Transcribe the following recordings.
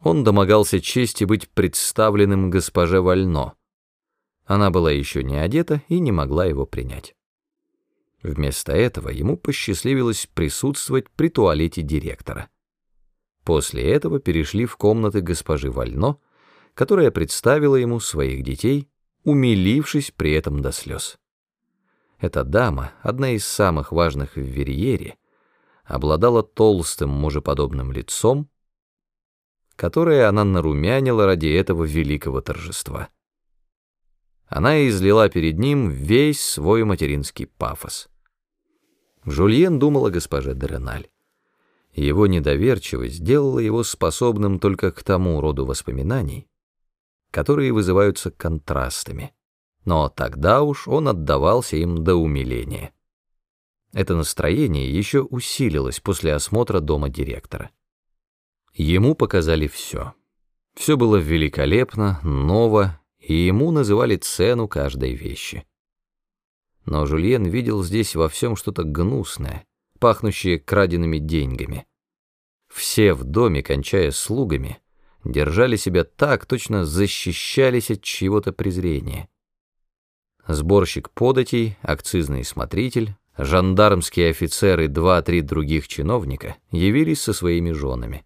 Он домогался чести быть представленным госпоже Вально. Она была еще не одета и не могла его принять. Вместо этого ему посчастливилось присутствовать при туалете директора. После этого перешли в комнаты госпожи Вально, которая представила ему своих детей, умилившись при этом до слез. Эта дама, одна из самых важных в Верьере, обладала толстым мужеподобным лицом, которое она нарумянила ради этого великого торжества. Она излила перед ним весь свой материнский пафос. Жульен думал о госпоже Дереналь. Его недоверчивость сделала его способным только к тому роду воспоминаний, которые вызываются контрастами, но тогда уж он отдавался им до умиления. Это настроение еще усилилось после осмотра дома директора. Ему показали все. Все было великолепно, ново, и ему называли цену каждой вещи. Но Жульен видел здесь во всем что-то гнусное, пахнущее краденными деньгами. Все в доме, кончая слугами, держали себя так, точно защищались от чьего-то презрения. Сборщик податей, акцизный смотритель, жандармские офицеры и два-три других чиновника явились со своими женами.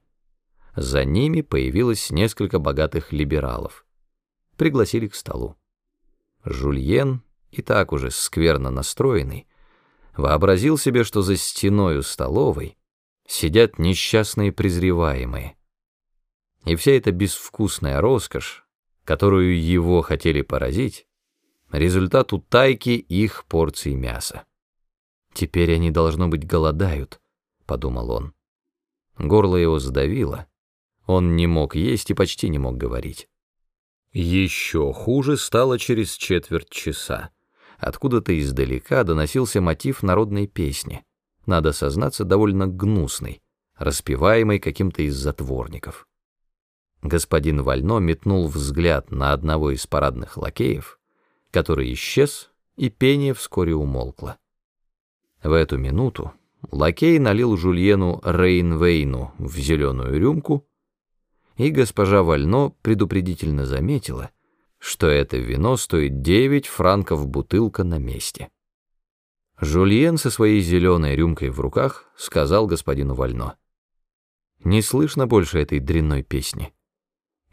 За ними появилось несколько богатых либералов. Пригласили к столу. Жульен, и так уже скверно настроенный, вообразил себе, что за стеной у столовой сидят несчастные презреваемые. И вся эта безвкусная роскошь, которую его хотели поразить, результат утайки их порций мяса. «Теперь они, должно быть, голодают», — подумал он. Горло его сдавило, он не мог есть и почти не мог говорить. Еще хуже стало через четверть часа. Откуда-то издалека доносился мотив народной песни, надо сознаться, довольно гнусный, распеваемый каким-то из затворников. Господин Вально метнул взгляд на одного из парадных лакеев, который исчез, и пение вскоре умолкло. В эту минуту лакей налил Жульену Рейнвейну в зеленую рюмку, и госпожа Вально предупредительно заметила, что это вино стоит 9 франков бутылка на месте. Жульен со своей зеленой рюмкой в руках сказал господину Вально. «Не слышно больше этой дрянной песни».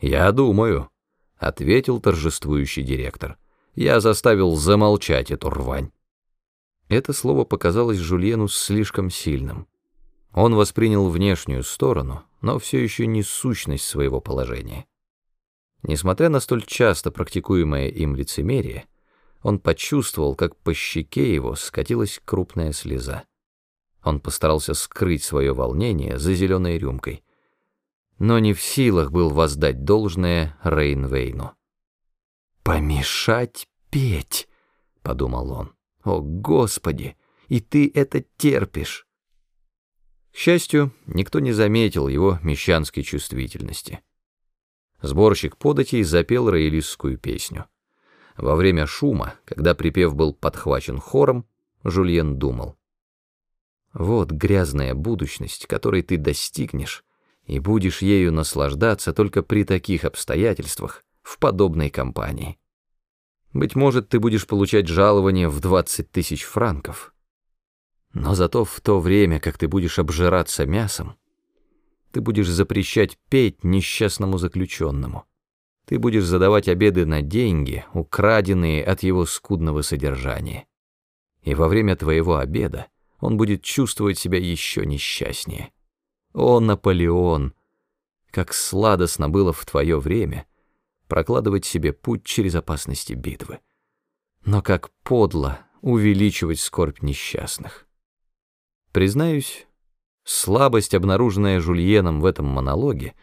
«Я думаю», — ответил торжествующий директор. «Я заставил замолчать эту рвань». Это слово показалось Жульену слишком сильным. Он воспринял внешнюю сторону, но все еще не сущность своего положения. Несмотря на столь часто практикуемое им лицемерие, он почувствовал, как по щеке его скатилась крупная слеза. Он постарался скрыть свое волнение за зеленой рюмкой, но не в силах был воздать должное Рейнвейну. «Помешать петь!» — подумал он. «О, Господи! И ты это терпишь!» Счастью, никто не заметил его мещанской чувствительности. Сборщик податей запел роялистскую песню. Во время шума, когда припев был подхвачен хором, Жульен думал. «Вот грязная будущность, которой ты достигнешь, и будешь ею наслаждаться только при таких обстоятельствах, в подобной компании. Быть может, ты будешь получать жалование в 20 тысяч франков». Но зато в то время, как ты будешь обжираться мясом, ты будешь запрещать петь несчастному заключенному. Ты будешь задавать обеды на деньги, украденные от его скудного содержания. И во время твоего обеда он будет чувствовать себя еще несчастнее. О, Наполеон! Как сладостно было в твое время прокладывать себе путь через опасности битвы. Но как подло увеличивать скорбь несчастных. Признаюсь, слабость, обнаруженная Жульеном в этом монологе,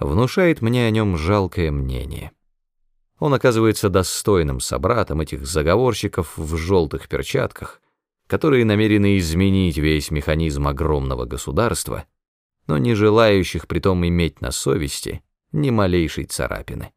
внушает мне о нем жалкое мнение. Он оказывается достойным собратом этих заговорщиков в желтых перчатках, которые намерены изменить весь механизм огромного государства, но не желающих притом иметь на совести ни малейшей царапины.